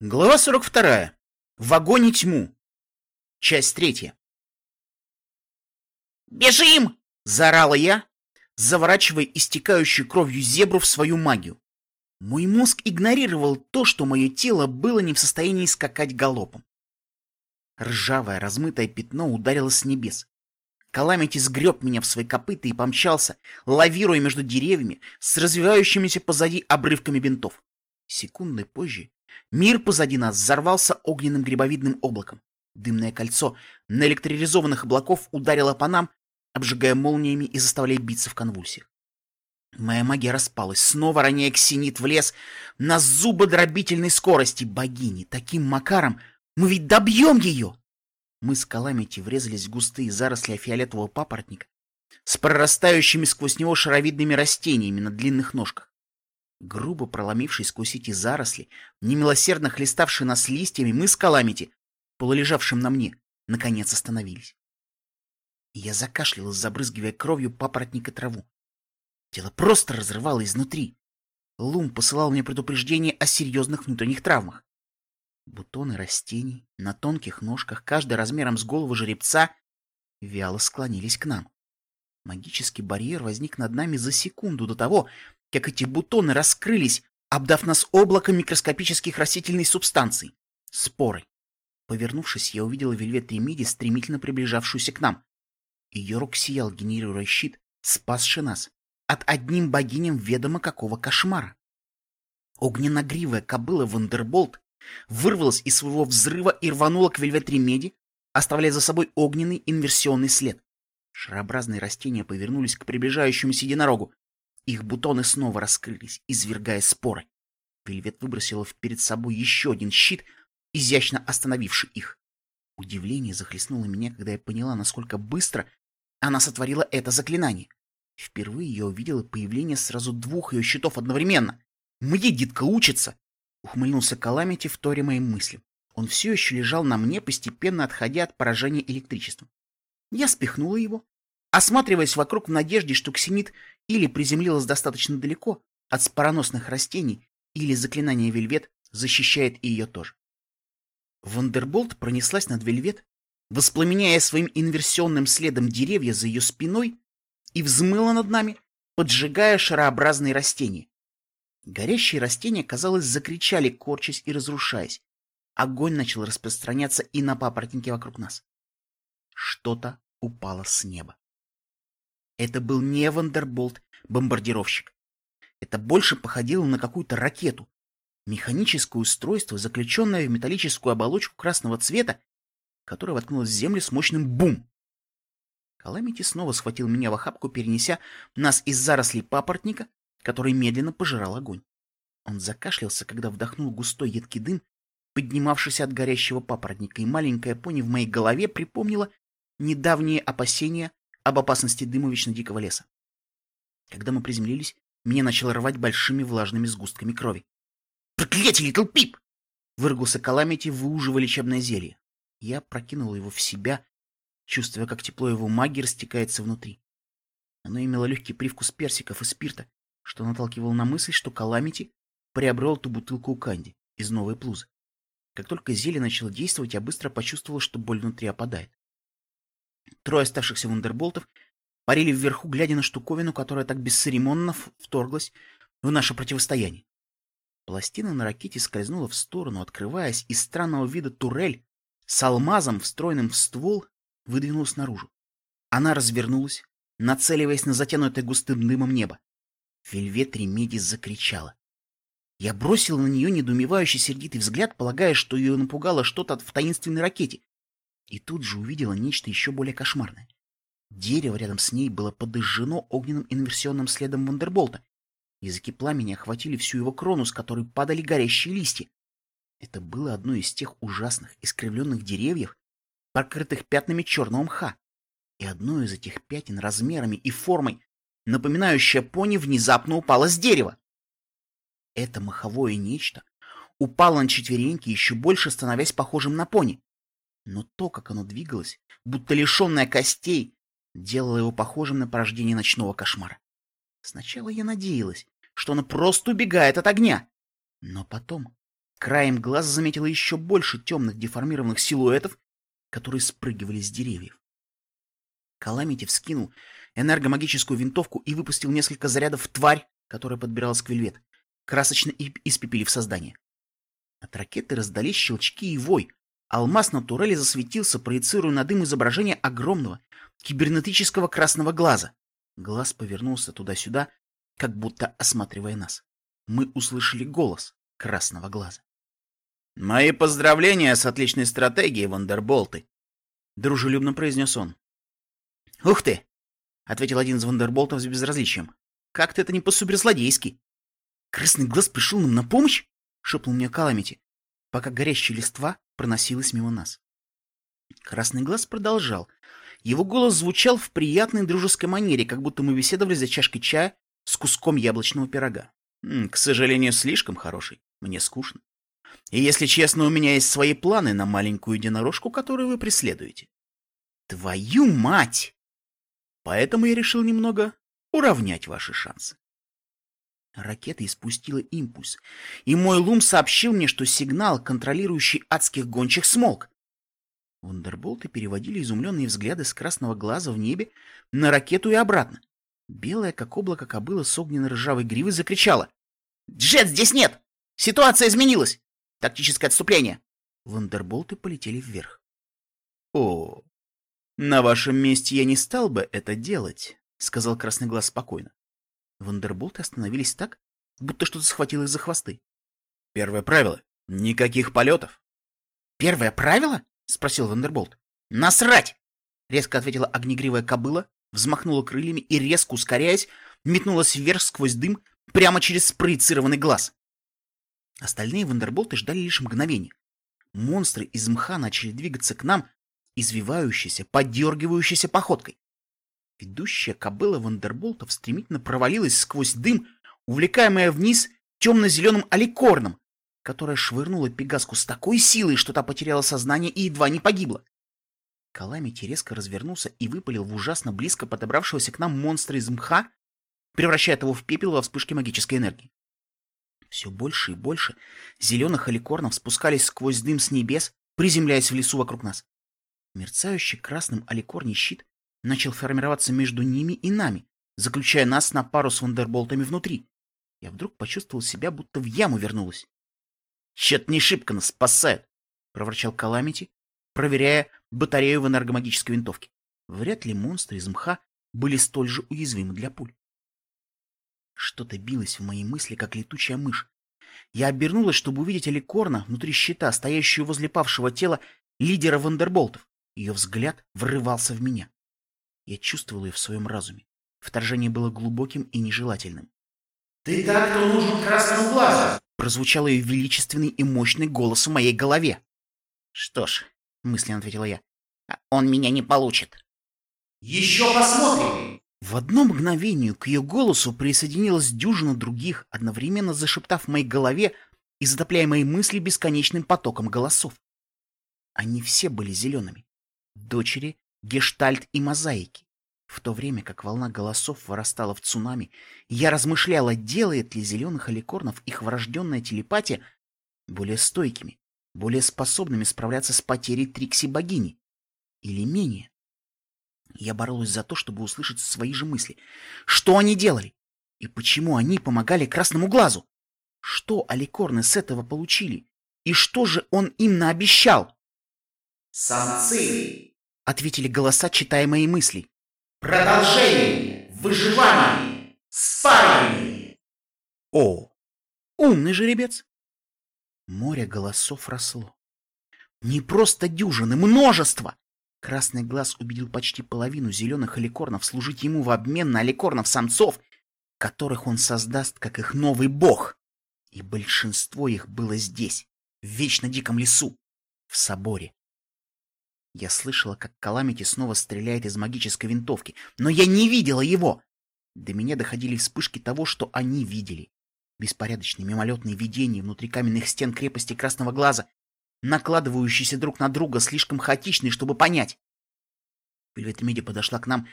Глава 42. В и тьму. Часть третья. «Бежим!» — заорала я, заворачивая истекающую кровью зебру в свою магию. Мой мозг игнорировал то, что мое тело было не в состоянии скакать галопом. Ржавое, размытое пятно ударило с небес. Каламити сгреб меня в свои копыта и помчался, лавируя между деревьями с развивающимися позади обрывками бинтов. Секунды позже Мир позади нас взорвался огненным грибовидным облаком. Дымное кольцо наэлектризованных облаков ударило по нам, обжигая молниями и заставляя биться в конвульсиях. Моя магия распалась, снова роняя ксенит в лес на зубодробительной скорости богини. Таким макаром мы ведь добьем ее! Мы с Каламити врезались в густые заросли фиолетового папоротника с прорастающими сквозь него шаровидными растениями на длинных ножках. Грубо проломившись сквозь эти заросли, немилосердно хлеставшие нас листьями, мы с Каламити, полулежавшим на мне, наконец остановились. Я закашлялась, забрызгивая кровью папоротник и траву. Тело просто разрывало изнутри. Лум посылал мне предупреждение о серьезных внутренних травмах. Бутоны растений на тонких ножках, каждый размером с голову жеребца, вяло склонились к нам. Магический барьер возник над нами за секунду до того, как эти бутоны раскрылись, обдав нас облаком микроскопических растительных субстанций. Споры. Повернувшись, я увидела Вельвет Ремеди, стремительно приближавшуюся к нам. Ее рог сиял, генерируя щит, спасший нас от одним богиням ведомо какого кошмара. Огненногривая кобыла Вандерболт вырвалась из своего взрыва и рванула к Вельвет Ремеди, оставляя за собой огненный инверсионный след. Шарообразные растения повернулись к приближающемуся единорогу. Их бутоны снова раскрылись, извергая споры. Вельвет выбросила перед собой еще один щит, изящно остановивший их. Удивление захлестнуло меня, когда я поняла, насколько быстро она сотворила это заклинание. Впервые я увидела появление сразу двух ее щитов одновременно. «Мне дитка учится!» — ухмыльнулся Каламити в торе моим мыслям. Он все еще лежал на мне, постепенно отходя от поражения электричеством. Я спихнула его, осматриваясь вокруг в надежде, что Ксенит или приземлилась достаточно далеко от спороносных растений, или заклинание Вельвет защищает и ее тоже. Вандерболт пронеслась над Вельвет, воспламеняя своим инверсионным следом деревья за ее спиной и взмыла над нами, поджигая шарообразные растения. Горящие растения, казалось, закричали, корчась и разрушаясь. Огонь начал распространяться и на папоротнике вокруг нас. Что-то упало с неба. Это был не Вандерболт-бомбардировщик. Это больше походило на какую-то ракету. Механическое устройство, заключенное в металлическую оболочку красного цвета, которое воткнулось в землю с мощным бум. Каламити снова схватил меня в охапку, перенеся нас из зарослей папоротника, который медленно пожирал огонь. Он закашлялся, когда вдохнул густой едкий дым, поднимавшийся от горящего папоротника, и маленькая пони в моей голове припомнила недавние опасения об опасности дыма вечно дикого леса. Когда мы приземлились, меня начало рвать большими влажными сгустками крови. «Проклятие, Литл Пип!» — выругался Каламити, выуживая лечебное зелье. Я прокинул его в себя, чувствуя, как тепло его магии растекается внутри. Оно имело легкий привкус персиков и спирта, что наталкивало на мысль, что Каламити приобрел ту бутылку у Канди из новой плузы. Как только зелье начало действовать, я быстро почувствовал, что боль внутри опадает. Трое оставшихся вундерболтов парили вверху, глядя на штуковину, которая так бесцеремонно вторглась в наше противостояние. Пластина на ракете скользнула в сторону, открываясь, и странного вида турель с алмазом, встроенным в ствол, выдвинулась наружу. Она развернулась, нацеливаясь на затянутое густым дымом небо. Вельвет Ремеди закричала. Я бросил на нее недоумевающий сердитый взгляд, полагая, что ее напугало что-то в таинственной ракете, и тут же увидела нечто еще более кошмарное. Дерево рядом с ней было подожжено огненным инверсионным следом Вандерболта. Языки пламени охватили всю его крону, с которой падали горящие листья. Это было одно из тех ужасных искривленных деревьев, покрытых пятнами черного мха. И одно из этих пятен размерами и формой, напоминающее пони, внезапно упало с дерева. Это маховое нечто упало на четвереньки, еще больше становясь похожим на пони. Но то, как оно двигалось, будто лишенное костей, делало его похожим на порождение ночного кошмара. Сначала я надеялась, что оно просто убегает от огня. Но потом Краем глаза заметила еще больше темных деформированных силуэтов, которые спрыгивали с деревьев. Каламити вскинул энергомагическую винтовку и выпустил несколько зарядов в тварь, которая подбиралась к вельвет, красочно испепелив создание. От ракеты раздались щелчки и вой. Алмаз на турели засветился, проецируя на дым изображение огромного кибернетического красного глаза. Глаз повернулся туда-сюда, как будто осматривая нас. Мы услышали голос красного глаза. «Мои поздравления с отличной стратегией, Вандерболты!» — дружелюбно произнес он. «Ух ты!» — ответил один из Вандерболтов с безразличием. «Как-то это не по-суперзлодейски!» «Красный глаз пришел нам на помощь?» — шепнул мне Каламити, пока горящая листва проносилась мимо нас. Красный глаз продолжал. Его голос звучал в приятной дружеской манере, как будто мы беседовали за чашкой чая с куском яблочного пирога. К сожалению, слишком хороший. Мне скучно. И если честно, у меня есть свои планы на маленькую единорожку, которую вы преследуете. Твою мать! Поэтому я решил немного уравнять ваши шансы. Ракета испустила импульс, и мой лум сообщил мне, что сигнал, контролирующий адских гончих, смолк. Вундерболты переводили изумленные взгляды с красного глаза в небе на ракету и обратно. Белая, как облако кобыла с огненной ржавой гривой, закричала. «Джет здесь нет! Ситуация изменилась! Тактическое отступление!» Вандерболты полетели вверх. «О, на вашем месте я не стал бы это делать», — сказал Красный Глаз спокойно. Вандерболты остановились так, будто что-то схватило их за хвосты. «Первое правило — никаких полетов». «Первое правило?» — спросил Вандерболт. «Насрать!» — резко ответила огнегривая кобыла, взмахнула крыльями и, резко ускоряясь, метнулась вверх сквозь дым прямо через спроецированный глаз. Остальные вандерболты ждали лишь мгновения. Монстры из мха начали двигаться к нам, извивающейся, подергивающейся походкой. Ведущая кобыла вандерболтов стремительно провалилась сквозь дым, увлекаемая вниз темно-зеленым аликорном, которая швырнула Пегаску с такой силой, что та потеряла сознание и едва не погибла. Каламити резко развернулся и выпалил в ужасно близко подобравшегося к нам монстра из мха, превращая его в пепел во вспышке магической энергии. Все больше и больше зеленых аликорнов спускались сквозь дым с небес, приземляясь в лесу вокруг нас. Мерцающий красным аликорний щит начал формироваться между ними и нами, заключая нас на пару с вандерболтами внутри. Я вдруг почувствовал себя, будто в яму вернулась. — Чет не шибко нас спасает, — проворчал Каламити, проверяя батарею в энергомагической винтовке. Вряд ли монстры из мха были столь же уязвимы для пуль. Что-то билось в моей мысли, как летучая мышь. Я обернулась, чтобы увидеть Аликорна внутри щита, стоящую возле павшего тела лидера Вандерболтов. Ее взгляд врывался в меня. Я чувствовал ее в своем разуме. Вторжение было глубоким и нежелательным. «Ты так, кто нужен красному глазу!» Прозвучал ее величественный и мощный голос в моей голове. «Что ж», — мысленно ответила я, — «он меня не получит». «Еще посмотрим!» В одно мгновение к ее голосу присоединилась дюжина других, одновременно зашептав в моей голове и затопляя мои мысли бесконечным потоком голосов. Они все были зелеными. Дочери, гештальт и мозаики. В то время как волна голосов вырастала в цунами, я размышляла, делает ли зеленых аликорнов их врожденная телепатия более стойкими, более способными справляться с потерей Трикси-богини, или менее. Я боролась за то, чтобы услышать свои же мысли. Что они делали? И почему они помогали Красному Глазу? Что аликорны с этого получили? И что же он им наобещал? «Самцы!» — ответили голоса, читая мои мысли. «Продолжение! Выживание! Спаривание!» О, умный жеребец! Море голосов росло. Не просто дюжины, множество! Красный глаз убедил почти половину зеленых аликорнов служить ему в обмен на аликорнов-самцов, которых он создаст как их новый бог. И большинство их было здесь, в вечно диком лесу, в соборе. Я слышала, как Каламити снова стреляет из магической винтовки, но я не видела его. До меня доходили вспышки того, что они видели. Беспорядочные мимолетные видения внутри каменных стен крепости Красного Глаза, накладывающиеся друг на друга, слишком хаотичные, чтобы понять. Вельветмеди подошла к нам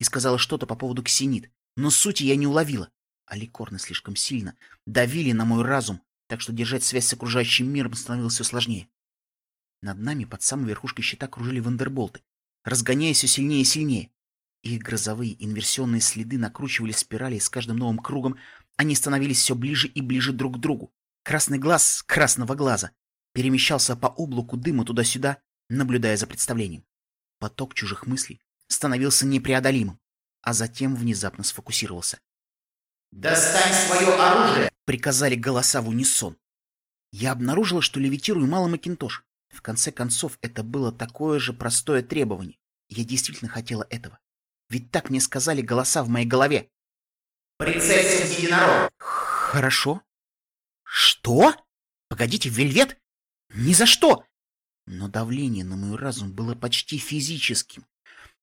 и сказала что-то по поводу ксенит, но сути я не уловила. А ликорны слишком сильно давили на мой разум, так что держать связь с окружающим миром становилось все сложнее. Над нами под самой верхушкой щита кружили вандерболты, разгоняясь все сильнее и сильнее. Их грозовые инверсионные следы накручивали спирали, и с каждым новым кругом они становились все ближе и ближе друг к другу. Красный глаз красного глаза перемещался по облаку дыма туда-сюда, наблюдая за представлением. Поток чужих мыслей становился непреодолимым, а затем внезапно сфокусировался. «Достань свое оружие!» — приказали голоса в унисон. Я обнаружила, что левитирую мало Макинтош. В конце концов, это было такое же простое требование. Я действительно хотела этого. Ведь так мне сказали голоса в моей голове. «Прицелься в единорог!» Хорошо. Что? Погодите, Вельвет? Ни за что! Но давление на мой разум было почти физическим.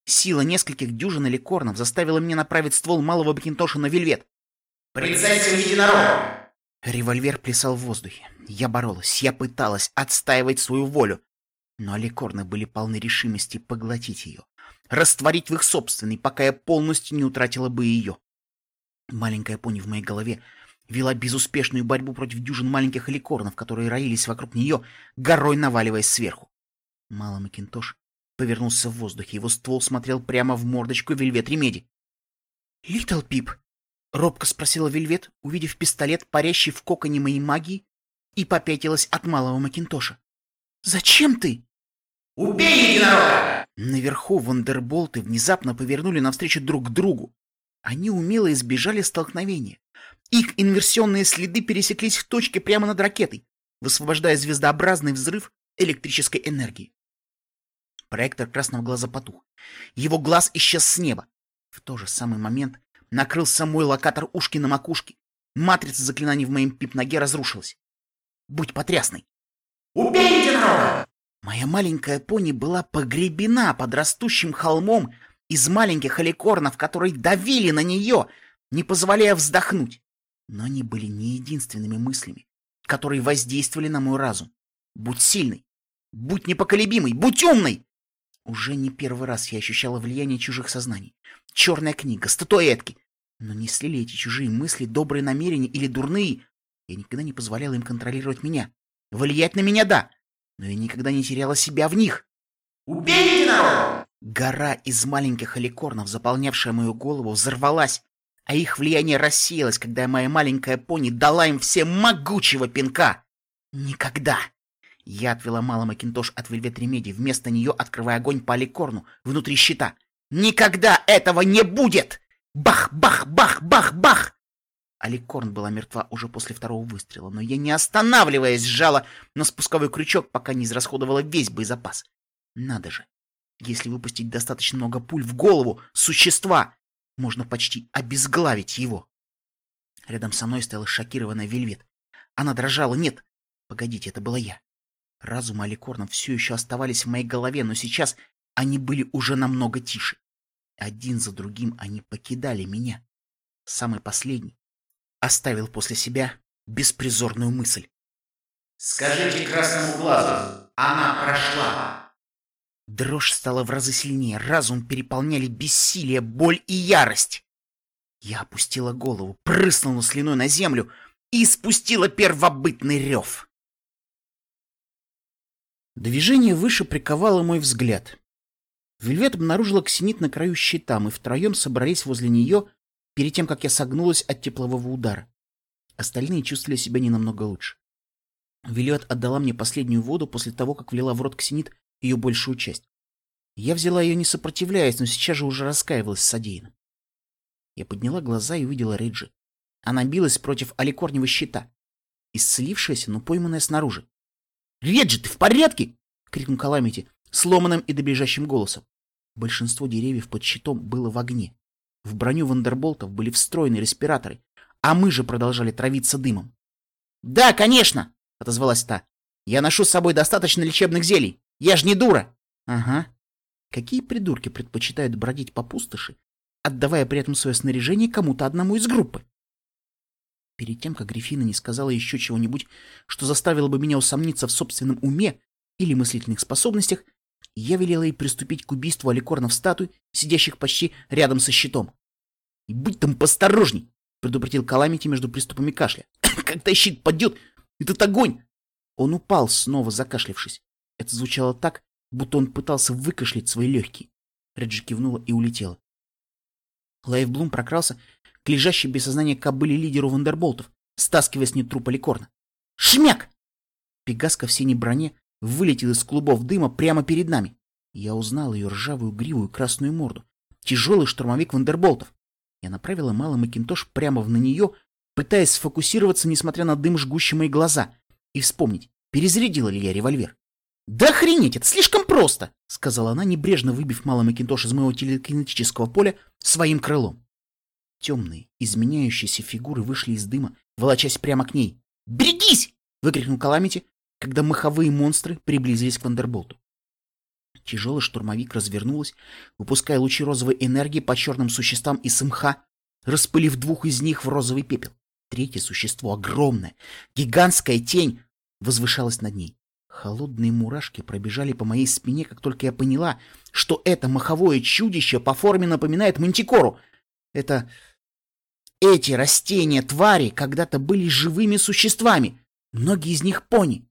Сила нескольких дюжин или корнов заставила меня направить ствол малого Бакинтоша на Вельвет. «Прицелься в единорог!» Револьвер плясал в воздухе. Я боролась, я пыталась отстаивать свою волю. Но аликорны были полны решимости поглотить ее, растворить в их собственной, пока я полностью не утратила бы ее. Маленькая пони в моей голове вела безуспешную борьбу против дюжин маленьких аликорнов, которые роились вокруг нее, горой наваливаясь сверху. Малый Макинтош повернулся в воздухе, его ствол смотрел прямо в мордочку Вельвет Ремеди. «Литл Пип!» — робко спросила Вельвет, увидев пистолет, парящий в коконе моей магии, и попятилась от Малого Макинтоша. «Зачем ты?» «Убей единорога!» Наверху вандерболты внезапно повернули навстречу друг к другу. Они умело избежали столкновения. Их инверсионные следы пересеклись в точке прямо над ракетой, высвобождая звездообразный взрыв электрической энергии. Проектор красного глаза потух. Его глаз исчез с неба. В тот же самый момент накрылся мой локатор ушки на макушке. Матрица заклинаний в моем пип-ноге разрушилась. Будь потрясной. «Убей единорога!» Моя маленькая пони была погребена под растущим холмом из маленьких аликорнов, которые давили на нее, не позволяя вздохнуть. Но они были не единственными мыслями, которые воздействовали на мой разум. Будь сильной, будь непоколебимой, будь умной! Уже не первый раз я ощущала влияние чужих сознаний. Черная книга, статуэтки. Но несли ли эти чужие мысли добрые намерения или дурные? Я никогда не позволяла им контролировать меня. Влиять на меня — да, но я никогда не теряла себя в них. «Убей единорога!» Гора из маленьких аликорнов, заполнявшая мою голову, взорвалась, а их влияние рассеялось, когда моя маленькая пони дала им всем могучего пинка. Никогда! Я отвела мало Макинтош от Вельвет Ремеди, вместо нее открывая огонь по аликорну внутри щита. Никогда этого не будет! Бах, бах, бах, бах, бах! Аликорн была мертва уже после второго выстрела, но я, не останавливаясь, сжала на спусковой крючок, пока не израсходовала весь боезапас. Надо же! Если выпустить достаточно много пуль в голову существа, можно почти обезглавить его. Рядом со мной стояла шокированная Вельвет. Она дрожала. Нет, погодите, это была я. Разум и Аликорном все еще оставались в моей голове, но сейчас они были уже намного тише. Один за другим они покидали меня. Самый последний оставил после себя беспризорную мысль. «Скажите красному глазу, она прошла!» Дрожь стала в разы сильнее, разум переполняли бессилие, боль и ярость. Я опустила голову, прыснула слюной на землю и спустила первобытный рев. Движение выше приковало мой взгляд. Вельвет обнаружила ксенит на краю щита, мы втроем собрались возле нее перед тем, как я согнулась от теплового удара. Остальные чувствовали себя не намного лучше. Вильот отдала мне последнюю воду после того, как влила в рот ксенит ее большую часть. Я взяла ее не сопротивляясь, но сейчас же уже раскаивалась в содеянном. Я подняла глаза и увидела Рейджи. Она билась против аликорневого щита, исцелившаяся, но пойманная снаружи. «Реджи, ты в порядке?» — крикнул Каламити, сломанным и добежащим голосом. Большинство деревьев под щитом было в огне. В броню вандерболтов были встроены респираторы, а мы же продолжали травиться дымом. «Да, конечно!» — отозвалась та. «Я ношу с собой достаточно лечебных зелий. Я ж не дура!» «Ага. Какие придурки предпочитают бродить по пустоши, отдавая при этом свое снаряжение кому-то одному из группы?» Перед тем, как Грифина не сказала еще чего-нибудь, что заставило бы меня усомниться в собственном уме или мыслительных способностях, я велела ей приступить к убийству аликорнов статуй, сидящих почти рядом со щитом. «И будь там посторожней!» — предупредил Каламити между приступами кашля. «Когда щит падет, Этот огонь! Он упал, снова закашлявшись. Это звучало так, будто он пытался выкашлять свои легкие. Реджи кивнула и улетела. Лайфблум прокрался к лежащей без сознания кобыле лидеру Вандерболтов, стаскивая с ней труп Аликорна. «Шмяк!» Пегаска в синей броне вылетел из клубов дыма прямо перед нами. Я узнал ее ржавую гриву и красную морду. Тяжелый штурмовик Вандерболтов. Я направила малый Макинтош прямо на нее, пытаясь сфокусироваться, несмотря на дым, жгущий мои глаза, и вспомнить, перезарядила ли я револьвер. «Да охренеть, это слишком просто!» — сказала она, небрежно выбив малый Макинтош из моего телекинетического поля своим крылом. Темные, изменяющиеся фигуры вышли из дыма, волочась прямо к ней. «Берегись!» — выкрикнул Каламити, когда маховые монстры приблизились к Вандерболту. Тяжелый штурмовик развернулась, выпуская лучи розовой энергии по черным существам из мха, распылив двух из них в розовый пепел. Третье существо, огромное, гигантская тень, возвышалась над ней. Холодные мурашки пробежали по моей спине, как только я поняла, что это моховое чудище по форме напоминает мантикору. Это... Эти растения, твари, когда-то были живыми существами. Многие из них пони.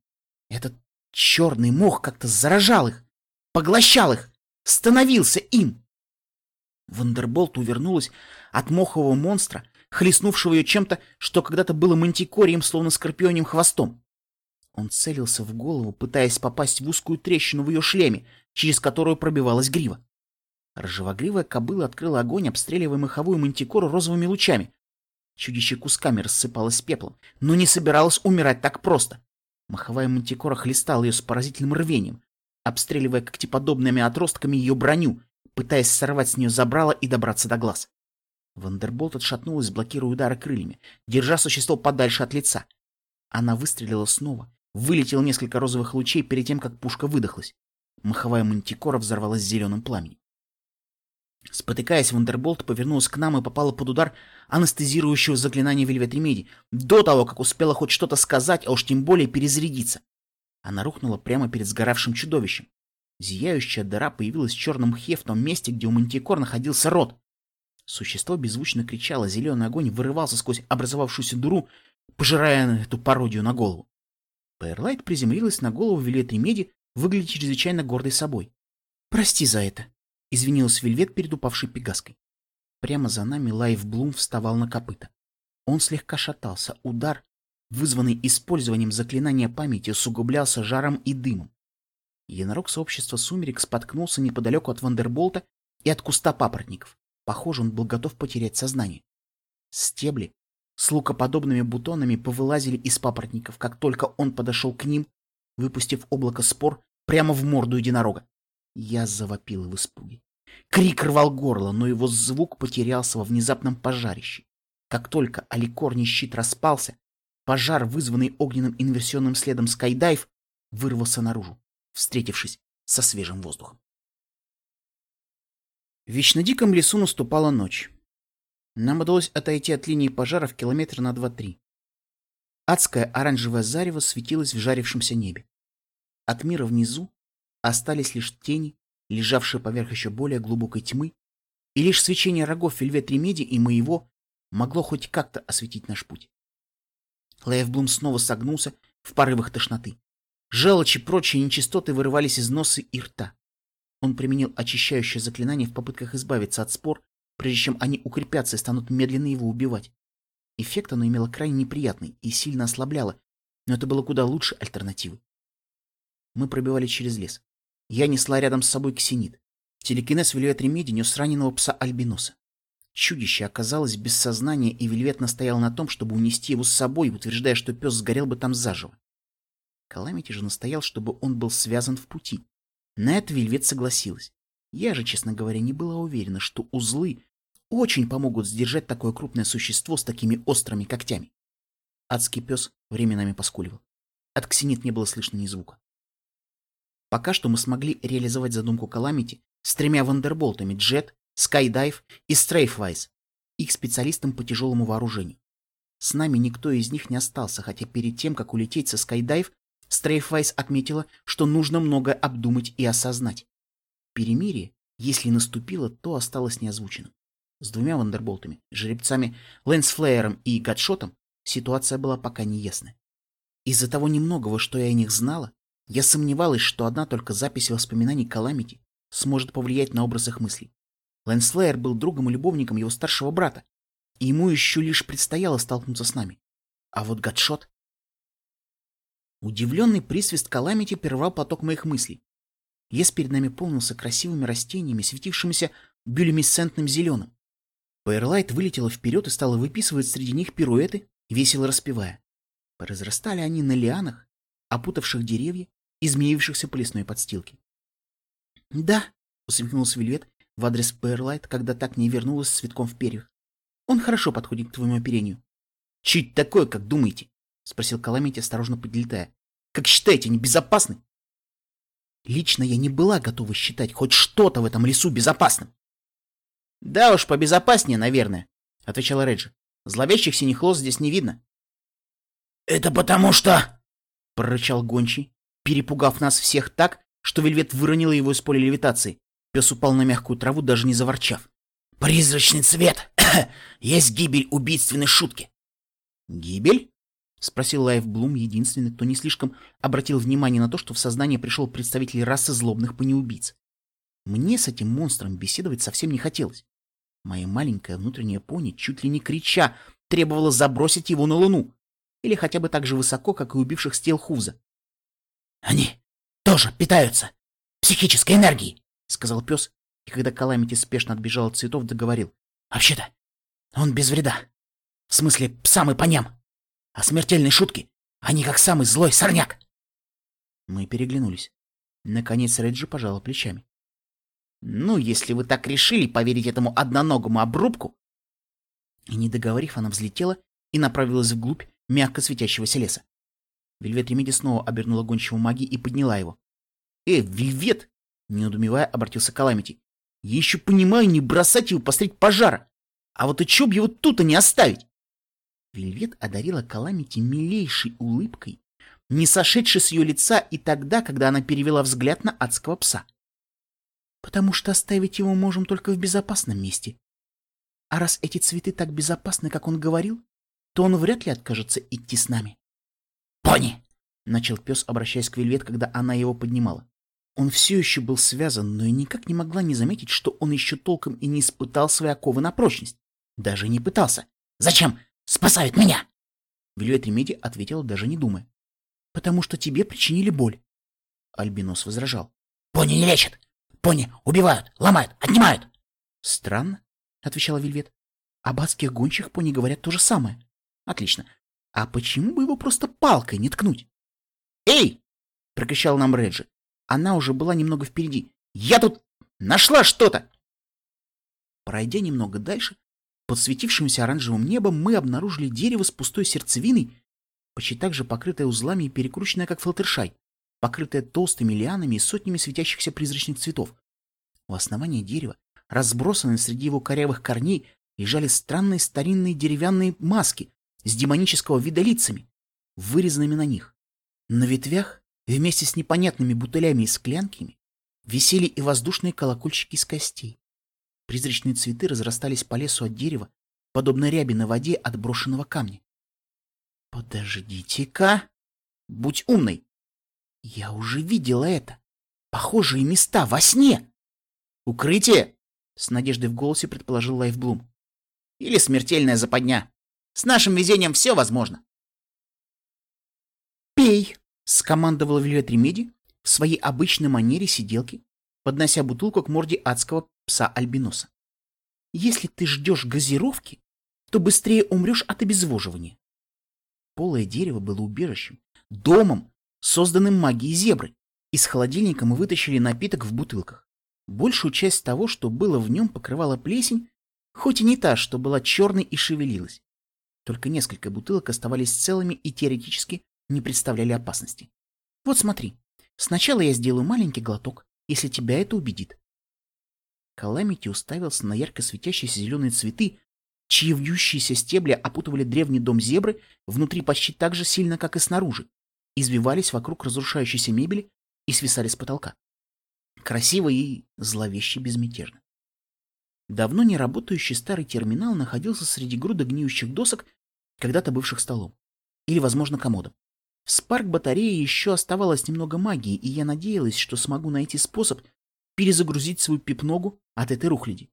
Этот черный мох как-то заражал их поглощал их, становился им. Вандерболт увернулась от мохового монстра, хлестнувшего ее чем-то, что когда-то было мантикорьим, словно скорпионим хвостом. Он целился в голову, пытаясь попасть в узкую трещину в ее шлеме, через которую пробивалась грива. Рыжегривая кобыла открыла огонь, обстреливая моховую мантикору розовыми лучами. Чудище кусками рассыпалось пеплом, но не собиралось умирать так просто. Моховая мантикора хлестала ее с поразительным рвением, обстреливая когтеподобными отростками ее броню, пытаясь сорвать с нее забрало и добраться до глаз. Вандерболт отшатнулась, блокируя удары крыльями, держа существо подальше от лица. Она выстрелила снова, вылетело несколько розовых лучей перед тем, как пушка выдохлась. Моховая мантикора взорвалась зеленым пламенем. Спотыкаясь, Вандерболт повернулась к нам и попала под удар анестезирующего заклинания Вельвет Ремеди, до того, как успела хоть что-то сказать, а уж тем более перезарядиться. Она рухнула прямо перед сгоравшим чудовищем. Зияющая дыра появилась в черном мхе в том месте, где у мантикор находился рот. Существо беззвучно кричало, зеленый огонь вырывался сквозь образовавшуюся дыру, пожирая эту пародию на голову. Пайрлайт приземлилась на голову Вельвет Ремеди, выглядя чрезвычайно гордой собой. «Прости за это», — извинилась Вельвет перед упавшей пегаской. Прямо за нами Лайфблум вставал на копыта. Он слегка шатался, удар вызванный использованием заклинания памяти, усугублялся жаром и дымом. Единорог сообщества сумерек споткнулся неподалеку от Вандерболта и от куста папоротников. Похоже, он был готов потерять сознание. Стебли с лукоподобными бутонами повылазили из папоротников, как только он подошел к ним, выпустив облако спор прямо в морду единорога. Я завопил в испуге. Крик рвал горло, но его звук потерялся во внезапном пожарище. Как только аликорний щит распался, Пожар, вызванный огненным инверсионным следом Скайдайв, вырвался наружу, встретившись со свежим воздухом. В вечно диком лесу наступала ночь. Нам удалось отойти от линии пожаров километра на два-три. Адское оранжевое зарево светилось в жарившемся небе. От мира внизу остались лишь тени, лежавшие поверх еще более глубокой тьмы, и лишь свечение рогов Вельвет Ремеди и моего могло хоть как-то осветить наш путь. Лейвблум снова согнулся в порывах тошноты. Желчь и прочие нечистоты вырывались из носа и рта. Он применил очищающее заклинание в попытках избавиться от спор, прежде чем они укрепятся и станут медленно его убивать. Эффект оно имело крайне неприятный и сильно ослабляло, но это было куда лучше альтернативы. Мы пробивали через лес. Я несла рядом с собой ксенит. Телекинез Вильвет Ремеди нес раненого пса Альбиноса. Чудище оказалось без сознания, и Вельвет настоял на том, чтобы унести его с собой, утверждая, что пес сгорел бы там заживо. Каламити же настоял, чтобы он был связан в пути. На это Вельвет согласилась. Я же, честно говоря, не была уверена, что узлы очень помогут сдержать такое крупное существо с такими острыми когтями. Адский пес временами поскуливал. От ксенит не было слышно ни звука. Пока что мы смогли реализовать задумку Каламити с тремя вандерболтами Джет, Скайдайв и Стрейфвайз, их специалистам по тяжелому вооружению. С нами никто из них не остался, хотя перед тем, как улететь со Скайдайв, Стрейфвайз отметила, что нужно многое обдумать и осознать. Перемирие, если наступило, то осталось неозвученным. С двумя вандерболтами, жеребцами Лэнсфлеером и Гадшотом, ситуация была пока неясная. Из-за того немногого, что я о них знала, я сомневалась, что одна только запись воспоминаний Каламити сможет повлиять на образ их мыслей. Лэнслейер был другом и любовником его старшего брата, и ему еще лишь предстояло столкнуться с нами. А вот Гатшот... Удивленный присвист Каламити прервал поток моих мыслей. Лес перед нами полнился красивыми растениями, светившимися бюлемисцентным зеленым. Пейрлайт вылетела вперед и стала выписывать среди них пируэты, весело распевая. Произрастали они на лианах, опутавших деревья и змеившихся по лесной подстилке. — Да, — усмехнулся Вельвет в адрес Пейрлайт, когда так не вернулась с цветком в перьях. — Он хорошо подходит к твоему оперению. — Чуть такое, как думаете? — спросил Каламити, осторожно подлетая. — Как считаете, они безопасны? Лично я не была готова считать хоть что-то в этом лесу безопасным. — Да уж, побезопаснее, наверное, — отвечала Реджи. — Зловещих синих лоз здесь не видно. — Это потому что... — прорычал гончий, перепугав нас всех так, что Вельвет выронила его из поля левитации. Пес упал на мягкую траву, даже не заворчав. «Призрачный цвет! Есть гибель убийственной шутки!» «Гибель?» — спросил Лайв Блум, единственный, кто не слишком обратил внимание на то, что в сознание пришел представитель расы злобных понеубийц. Мне с этим монстром беседовать совсем не хотелось. Моя маленькая внутренняя пони, чуть ли не крича, требовала забросить его на луну. Или хотя бы так же высоко, как и убивших Стелхуза. «Они тоже питаются психической энергией», — сказал пес, и когда Каламити спешно отбежал от цветов, договорил. «Вообще-то он без вреда. В смысле, сам и по ням. А смертельные шутки, они как самый злой сорняк. Мы переглянулись. Наконец Реджи пожала плечами. «Ну, если вы так решили поверить этому одноногому обрубку...» И не договорив, она взлетела и направилась вглубь мягко светящегося леса. Вельвет Ремеди снова обернула гончего магии и подняла его. «Э, Вельвет!» — не удумевая, обратился Каламити. «Я еще понимаю не бросать его посредь пожара. А вот и чё б его тут-то не оставить?» Вельвет одарила Каламити милейшей улыбкой, не сошедшей с ее лица и тогда, когда она перевела взгляд на адского пса. «Потому что оставить его можем только в безопасном месте. А раз эти цветы так безопасны, как он говорил, то он вряд ли откажется идти с нами». «Пони!» — начал пес, обращаясь к Вельвет, когда она его поднимала. Он все еще был связан, но и никак не могла не заметить, что он еще толком и не испытал свои оковы на прочность. Даже не пытался. «Зачем спасают меня?» Вельвет Ремеди ответила, даже не думая. «Потому что тебе причинили боль». Альбинос возражал. «Пони не лечат! Пони убивают, ломают, отнимают!» «Странно», — отвечала Вельвет. «Об адских гончих пони говорят то же самое». «Отлично. А почему бы его просто палкой не ткнуть?» «Эй!» — прокричал нам Реджи. Она уже была немного впереди. «Я тут нашла что-то!» Пройдя немного дальше, под светившимся оранжевым небом мы обнаружили дерево с пустой сердцевиной, почти так же покрытое узлами и перекрученное, как флаттершай, покрытое толстыми лианами и сотнями светящихся призрачных цветов. У основания дерева, разбросанные среди его корявых корней, лежали странные старинные деревянные маски с демонического вида лицами, вырезанными на них. На ветвях, вместе с непонятными бутылями и склянками, висели и воздушные колокольчики из костей. Призрачные цветы разрастались по лесу от дерева, подобно ряби на воде от брошенного камня. Подождите-ка! Будь умной! Я уже видела это. Похожие места во сне. Укрытие! С надеждой в голосе предположил Лайфблум. Или смертельная западня. С нашим везением все возможно. «Пей!» — скомандовала Вельвет Ремеди в своей обычной манере сиделки, поднося бутылку к морде адского пса-альбиноса. Если ты ждешь газировки, то быстрее умрешь от обезвоживания. Полое дерево было убежищем, домом, созданным магией зебры. Из холодильника мы вытащили напиток в бутылках. Большую часть того, что было в нем, покрывала плесень, хоть и не та, что была черной и шевелилась. Только несколько бутылок оставались целыми и теоретически не представляли опасности. Вот смотри, сначала я сделаю маленький глоток, если тебя это убедит. Каламити уставился на ярко светящиеся зеленые цветы, чьи вьющиеся стебли опутывали древний дом зебры внутри почти так же сильно, как и снаружи, извивались вокруг разрушающейся мебели и свисали с потолка. Красиво и зловеще безмятежно. Давно не работающий старый терминал находился среди груда гниющих досок, когда-то бывших столом. Или, возможно, комодом. В спарк батареи еще оставалось немного магии, и я надеялась, что смогу найти способ перезагрузить свою пипногу от этой рухляди.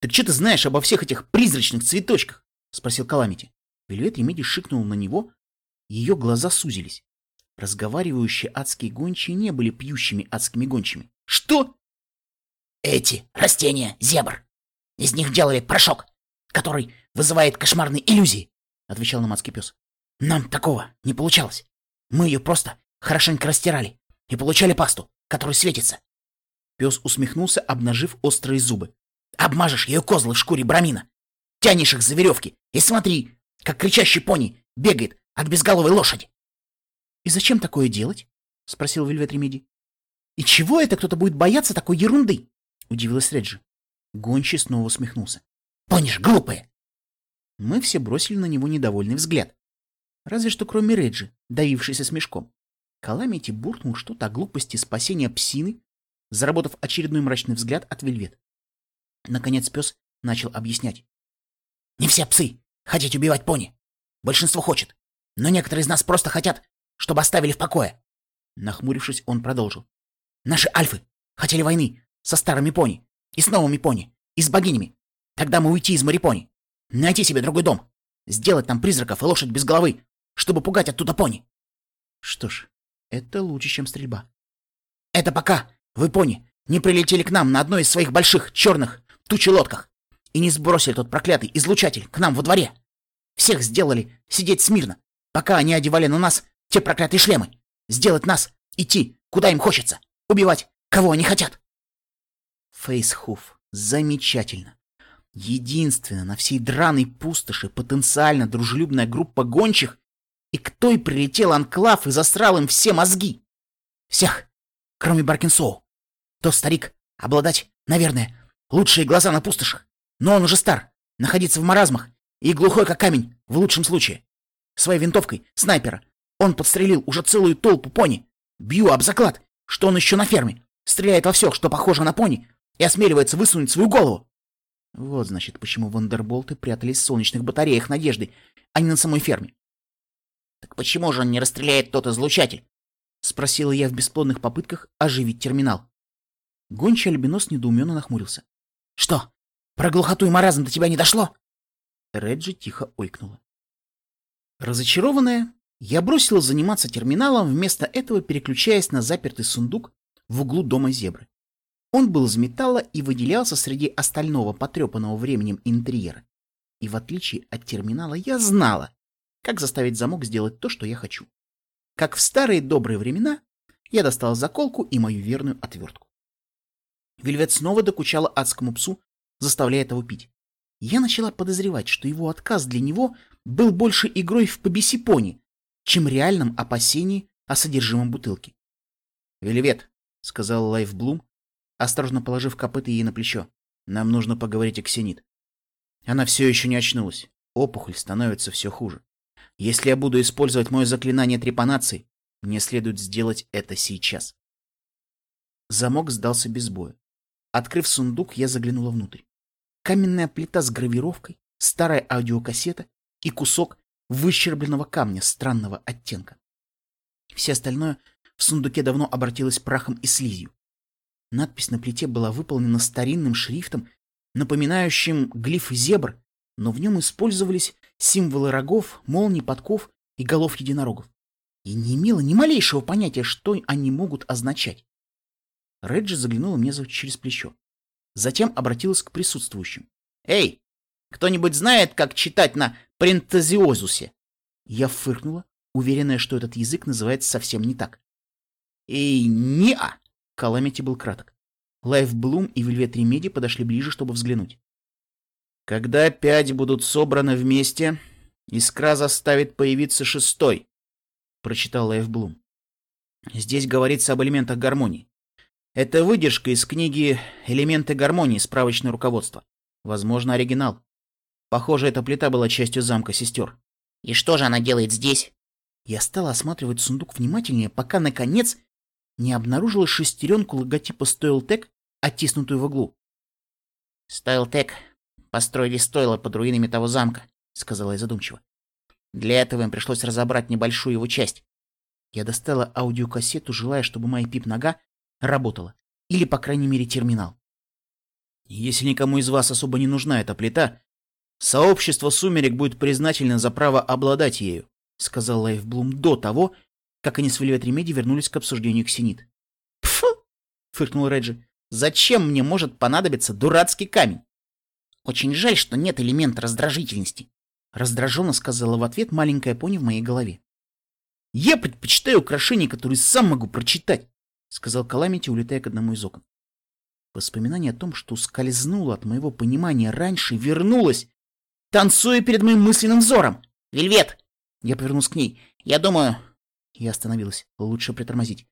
«Так что ты знаешь обо всех этих призрачных цветочках?» — спросил Каламити. Вельвет Ремеди шикнул на него, ее глаза сузились. Разговаривающие адские гончие не были пьющими адскими гончими. «Что?» «Эти растения, зебр. Из них делали порошок, который вызывает кошмарные иллюзии», — отвечал намадский пес. «Нам такого не получалось. Мы ее просто хорошенько растирали и получали пасту, которая светится». Пес усмехнулся, обнажив острые зубы. «Обмажешь ее козлы в шкуре брамина, тянешь их за веревки и смотри, как кричащий пони бегает от безголовой лошади. — И зачем такое делать? — спросил Вельвет Ремеди. — И чего это кто-то будет бояться такой ерунды? — удивилась Реджи. Гончий снова усмехнулся. — Пони глупые! Мы все бросили на него недовольный взгляд. Разве что кроме Реджи, давившейся смешком. Каламити буркнул что-то о глупости спасения псины, заработав очередной мрачный взгляд от Вельвет. Наконец пес начал объяснять. «Не все псы хотят убивать пони. Большинство хочет. Но некоторые из нас просто хотят, чтобы оставили в покое. Нахмурившись, он продолжил. Наши альфы хотели войны со старыми пони, и с новыми пони, и с богинями. Тогда мы уйти из Марипони, найти себе другой дом, сделать там призраков и лошадь без головы, чтобы пугать оттуда пони. Что ж, это лучше, чем стрельба. Это пока вы, пони, не прилетели к нам на одной из своих больших черных тучи-лодках и не сбросили тот проклятый излучатель к нам во дворе. Всех сделали сидеть смирно, пока они одевали на нас те проклятые шлемы. Сделать нас идти, куда им хочется. Убивать, кого они хотят. Фейсхуф. Замечательно. Единственная на всей драной пустоши потенциально дружелюбная группа гончих, и кто и прилетел анклав и засрал им все мозги. Всех, кроме Баркинсоу. Тот старик обладать, наверное, лучшие глаза на пустошах. Но он уже стар, находиться в маразмах и глухой, как камень, в лучшем случае. Своей винтовкой, снайпера, он подстрелил уже целую толпу пони. Бью об заклад, что он еще на ферме. Стреляет во все, что похоже на пони, и осмеливается высунуть свою голову. Вот, значит, почему вандерболты прятались в солнечных батареях надежды, а не на самой ферме. Так почему же он не расстреляет тот излучатель? Спросила я в бесплодных попытках оживить терминал. Гончий альбинос недоуменно нахмурился. Что, про глухоту и маразм до тебя не дошло? Реджи тихо ойкнула. Разочарованная, я бросила заниматься терминалом, вместо этого переключаясь на запертый сундук в углу дома зебры. Он был из металла и выделялся среди остального потрепанного временем интерьера. И в отличие от терминала я знала, как заставить замок сделать то, что я хочу. Как в старые добрые времена, я достала заколку и мою верную отвертку. Вельвет снова докучала адскому псу, заставляя того пить я начала подозревать, что его отказ для него был больше игрой в побеси пони, чем реальным опасением о содержимом бутылки. «Вельвет», — сказал Лайфблум, осторожно положив копыта ей на плечо, — «нам нужно поговорить о Ксенит. Она все еще не очнулась. Опухоль становится все хуже. Если я буду использовать мое заклинание трепанации, мне следует сделать это сейчас». Замок сдался без боя. Открыв сундук, я заглянула внутрь каменная плита с гравировкой, старая аудиокассета и кусок выщербленного камня странного оттенка. Все остальное в сундуке давно обратилось прахом и слизью. Надпись на плите была выполнена старинным шрифтом, напоминающим глифы зебр, но в нем использовались символы рогов, молний, подков и голов единорогов. И не имела ни малейшего понятия, что они могут означать. Реджи заглянула мне через плечо. Затем обратилась к присутствующим. «Эй, кто-нибудь знает, как читать на принтазиозусе?» Я фыркнула, уверенная, что этот язык называется совсем не так. «Эй, не-а!» Каламити был краток. Лайф Блум и Вельвет Ремеди подошли ближе, чтобы взглянуть. «Когда пять будут собраны вместе, искра заставит появиться шестой», — прочитал Лайф Блум. «Здесь говорится об элементах гармонии. Это выдержка из книги «Элементы гармонии. Справочное руководство». Возможно, оригинал. Похоже, эта плита была частью замка сестер. И что же она делает здесь? Я стала осматривать сундук внимательнее, пока, наконец, не обнаружила шестеренку логотипа Стойл-Тек, оттиснутую в углу. Stoiltech построили стойло под руинами того замка, сказала я задумчиво. Для этого им пришлось разобрать небольшую его часть. Я достала аудиокассету, желая, чтобы моя пип-нога работала. Или, по крайней мере, терминал. Если никому из вас особо не нужна эта плита, сообщество сумерек будет признательно за право обладать ею, сказал Лайфблум до того, как они с Вельвет вернулись к обсуждению ксенит. «Пфу!» — фыркнул Реджи. «Зачем мне может понадобиться дурацкий камень? Очень жаль, что нет элемента раздражительности», — раздраженно сказала в ответ маленькая пони в моей голове. «Я предпочитаю украшения, которые сам могу прочитать», — сказал Каламити, улетая к одному из окон. Воспоминание о том, что скользнуло от моего понимания раньше, вернулось, танцуя перед моим мысленным взором. «Вельвет!» Я повернулся к ней. «Я думаю, я остановилась. Лучше притормозить.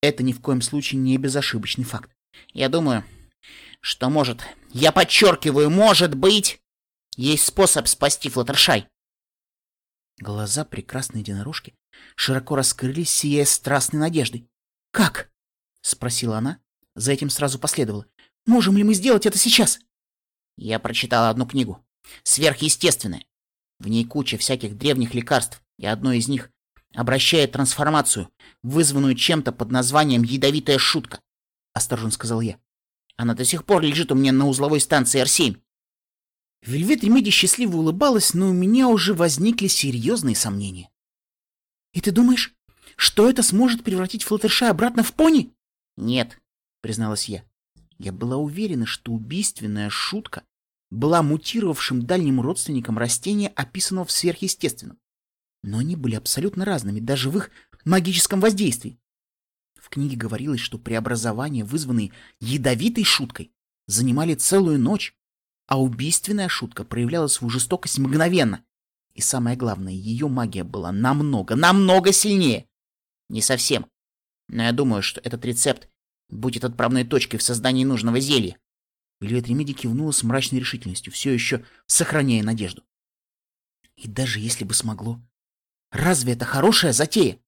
Это ни в коем случае не безошибочный факт. Я думаю, что может... Я подчеркиваю, может быть... Есть способ спасти Флаттершай. Глаза прекрасной единорожки широко раскрылись, сияя страстной надеждой. «Как?» — спросила она. За этим сразу последовало. «Можем ли мы сделать это сейчас?» Я прочитала одну книгу. Сверхъестественное. В ней куча всяких древних лекарств, и одно из них обращает трансформацию, вызванную чем-то под названием «ядовитая шутка», — осторожно сказал я. Она до сих пор лежит у меня на узловой станции Р-7. Вельвет Ремеди счастливо улыбалась, но у меня уже возникли серьезные сомнения. «И ты думаешь, что это сможет превратить Флаттерша обратно в пони?» «Нет», — призналась я. Я была уверена, что убийственная шутка была мутировавшим дальним родственником растения, описанного в сверхъестественном но они были абсолютно разными, даже в их магическом воздействии. В книге говорилось, что преобразования, вызванные ядовитой шуткой, занимали целую ночь, а убийственная шутка проявляла свою жестокость мгновенно. И самое главное, ее магия была намного, намного сильнее. Не совсем. Но я думаю, что этот рецепт будет отправной точкой в создании нужного зелья. Вильвет Ремеди кивнула с мрачной решительностью, все еще сохраняя надежду. И даже если бы смогло, Разве это хорошая затея?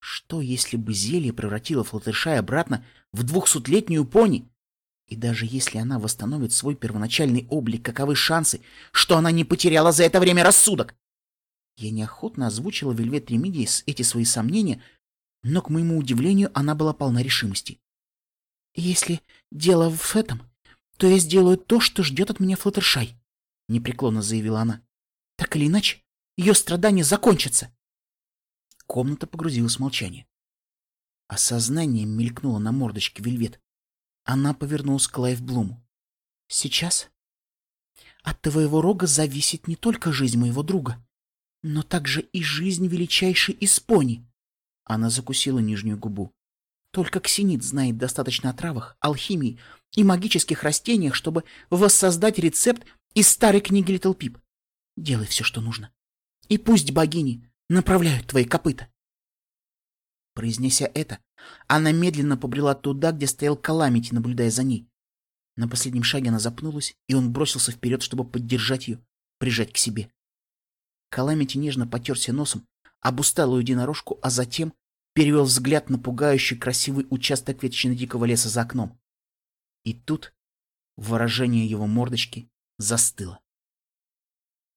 Что, если бы зелье превратило Флаттершай обратно в двухсотлетнюю пони? И даже если она восстановит свой первоначальный облик, каковы шансы, что она не потеряла за это время рассудок? Я неохотно озвучила Вельвет Ремидиес эти свои сомнения, но, к моему удивлению, она была полна решимости. «Если дело в этом, то я сделаю то, что ждет от меня Флаттершай», — непреклонно заявила она. «Так или иначе, ее страдания закончатся. Комната погрузилась в молчание. Осознание мелькнуло на мордочке Вельвет. Она повернулась к Лайфблуму. «Сейчас от твоего рога зависит не только жизнь моего друга, но также и жизнь величайшей из пони». Она закусила нижнюю губу. Только Ксенит знает достаточно о травах, алхимии и магических растениях, чтобы воссоздать рецепт из старой книги Литл Пип. Делай все, что нужно и пусть богини направляют твои копыта. Произнеся это, она медленно побрела туда, где стоял Каламити, наблюдая за ней. На последнем шаге она запнулась, и он бросился вперед, чтобы поддержать ее, прижать к себе. Каламити нежно потерся носом об усталую единорожку, а затем перевел взгляд на пугающий красивый участок ветчины дикого леса за окном. И тут выражение его мордочки застыло.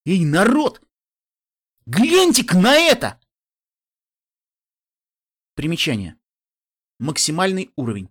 «Эй, народ! Гляньте-ка на это! Примечание. Максимальный уровень.